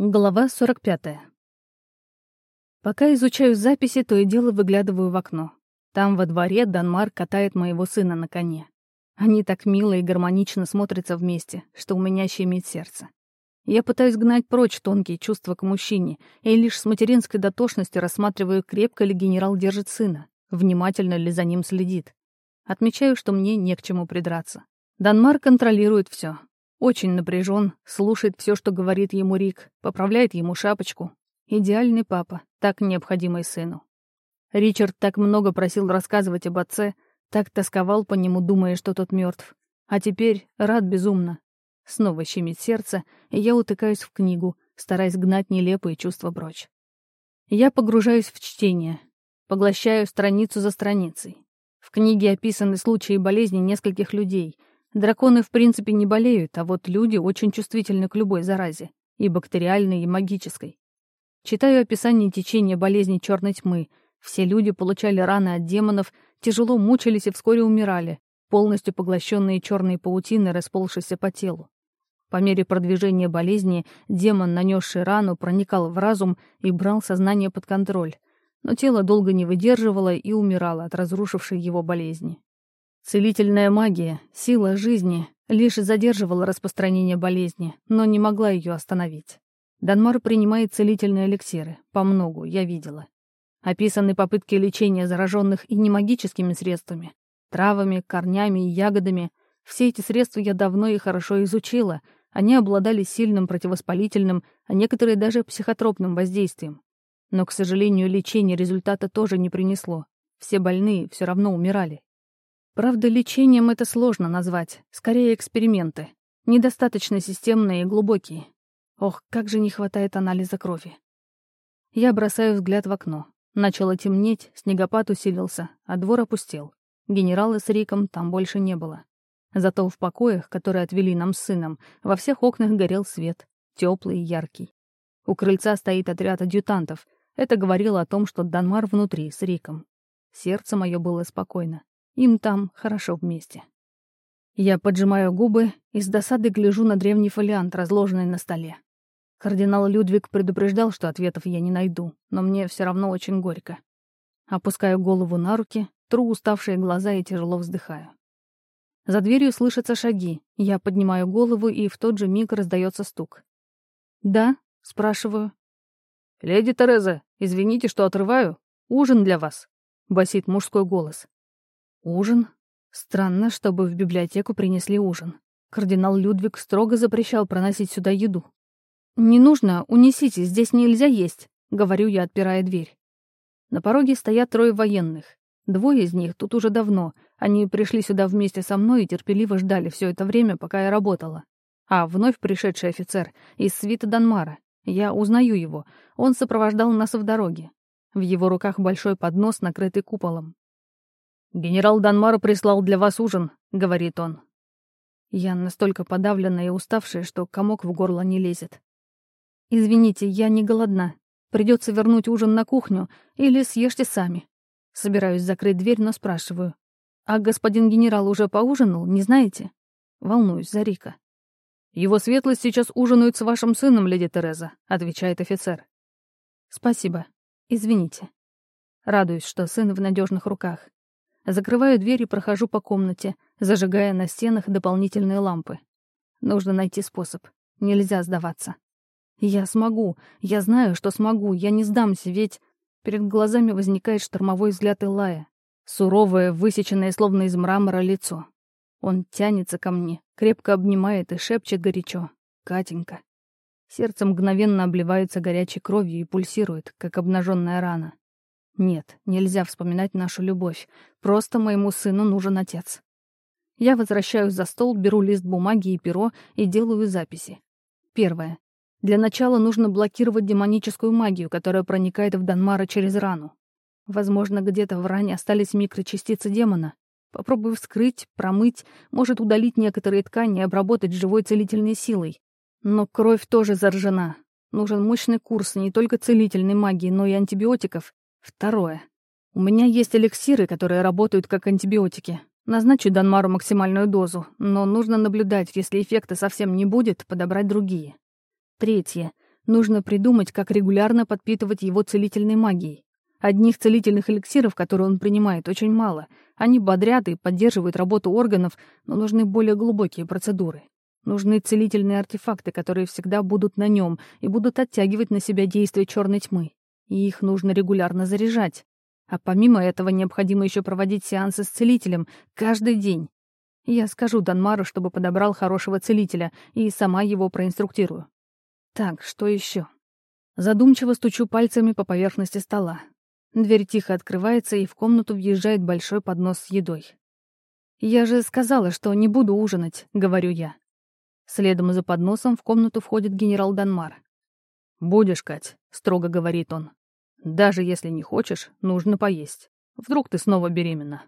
Глава 45. Пока изучаю записи, то и дело выглядываю в окно. Там во дворе Данмар катает моего сына на коне. Они так мило и гармонично смотрятся вместе, что у меня щемит сердце. Я пытаюсь гнать прочь тонкие чувства к мужчине и лишь с материнской дотошностью рассматриваю, крепко ли генерал держит сына, внимательно ли за ним следит. Отмечаю, что мне не к чему придраться. Данмар контролирует все, очень напряжен, слушает все, что говорит ему Рик, поправляет ему шапочку. Идеальный папа, так необходимый сыну. Ричард так много просил рассказывать об отце, так тосковал по нему, думая, что тот мертв. А теперь рад безумно. Снова щемит сердце, и я утыкаюсь в книгу, стараясь гнать нелепые чувства прочь. Я погружаюсь в чтение, поглощаю страницу за страницей. В книге описаны случаи болезни нескольких людей — Драконы в принципе не болеют, а вот люди очень чувствительны к любой заразе, и бактериальной, и магической. Читаю описание течения болезни черной тьмы. Все люди получали раны от демонов, тяжело мучились и вскоре умирали, полностью поглощенные черной паутиной, расползшейся по телу. По мере продвижения болезни демон, нанесший рану, проникал в разум и брал сознание под контроль, но тело долго не выдерживало и умирало от разрушившей его болезни. Целительная магия, сила жизни, лишь задерживала распространение болезни, но не могла ее остановить. Данмар принимает целительные эликсиры, по многу, я видела. Описаны попытки лечения зараженных и не магическими средствами, травами, корнями и ягодами. Все эти средства я давно и хорошо изучила. Они обладали сильным противовоспалительным, а некоторые даже психотропным воздействием. Но, к сожалению, лечение результата тоже не принесло. Все больные все равно умирали. Правда, лечением это сложно назвать, скорее эксперименты. Недостаточно системные и глубокие. Ох, как же не хватает анализа крови. Я бросаю взгляд в окно. Начало темнеть, снегопад усилился, а двор опустел. Генерала с Риком там больше не было. Зато в покоях, которые отвели нам с сыном, во всех окнах горел свет, теплый и яркий. У крыльца стоит отряд адъютантов. Это говорило о том, что Данмар внутри, с Риком. Сердце мое было спокойно. Им там хорошо вместе. Я поджимаю губы и с досадой гляжу на древний фолиант, разложенный на столе. Кардинал Людвиг предупреждал, что ответов я не найду, но мне все равно очень горько. Опускаю голову на руки, тру уставшие глаза и тяжело вздыхаю. За дверью слышатся шаги. Я поднимаю голову, и в тот же миг раздается стук. «Да?» — спрашиваю. «Леди Тереза, извините, что отрываю. Ужин для вас», — басит мужской голос. Ужин? Странно, чтобы в библиотеку принесли ужин. Кардинал Людвиг строго запрещал проносить сюда еду. «Не нужно, унесите, здесь нельзя есть», — говорю я, отпирая дверь. На пороге стоят трое военных. Двое из них тут уже давно. Они пришли сюда вместе со мной и терпеливо ждали все это время, пока я работала. А вновь пришедший офицер из свита Данмара. Я узнаю его. Он сопровождал нас в дороге. В его руках большой поднос, накрытый куполом. «Генерал Данмар прислал для вас ужин», — говорит он. Я настолько подавленная и уставшая, что комок в горло не лезет. «Извините, я не голодна. Придется вернуть ужин на кухню или съешьте сами». Собираюсь закрыть дверь, но спрашиваю. «А господин генерал уже поужинал, не знаете?» Волнуюсь за Рика. «Его светлость сейчас ужинает с вашим сыном, леди Тереза», — отвечает офицер. «Спасибо. Извините». Радуюсь, что сын в надежных руках. Закрываю дверь и прохожу по комнате, зажигая на стенах дополнительные лампы. Нужно найти способ. Нельзя сдаваться. Я смогу. Я знаю, что смогу. Я не сдамся, ведь... Перед глазами возникает штормовой взгляд Илая. Суровое, высеченное словно из мрамора лицо. Он тянется ко мне, крепко обнимает и шепчет горячо. «Катенька». Сердце мгновенно обливается горячей кровью и пульсирует, как обнаженная рана. Нет, нельзя вспоминать нашу любовь. Просто моему сыну нужен отец. Я возвращаюсь за стол, беру лист бумаги и перо и делаю записи. Первое. Для начала нужно блокировать демоническую магию, которая проникает в Данмара через рану. Возможно, где-то в ране остались микрочастицы демона. Попробую вскрыть, промыть, может удалить некоторые ткани и обработать живой целительной силой. Но кровь тоже заражена. Нужен мощный курс не только целительной магии, но и антибиотиков, Второе. У меня есть эликсиры, которые работают как антибиотики. Назначу Данмару максимальную дозу, но нужно наблюдать, если эффекта совсем не будет, подобрать другие. Третье. Нужно придумать, как регулярно подпитывать его целительной магией. Одних целительных эликсиров, которые он принимает, очень мало. Они бодрят и поддерживают работу органов, но нужны более глубокие процедуры. Нужны целительные артефакты, которые всегда будут на нем и будут оттягивать на себя действие черной тьмы. И их нужно регулярно заряжать. А помимо этого необходимо еще проводить сеансы с целителем каждый день. Я скажу Данмару, чтобы подобрал хорошего целителя, и сама его проинструктирую. Так, что еще? Задумчиво стучу пальцами по поверхности стола. Дверь тихо открывается, и в комнату въезжает большой поднос с едой. «Я же сказала, что не буду ужинать», — говорю я. Следом за подносом в комнату входит генерал Данмар. «Будешь, Кать», — строго говорит он. «Даже если не хочешь, нужно поесть. Вдруг ты снова беременна».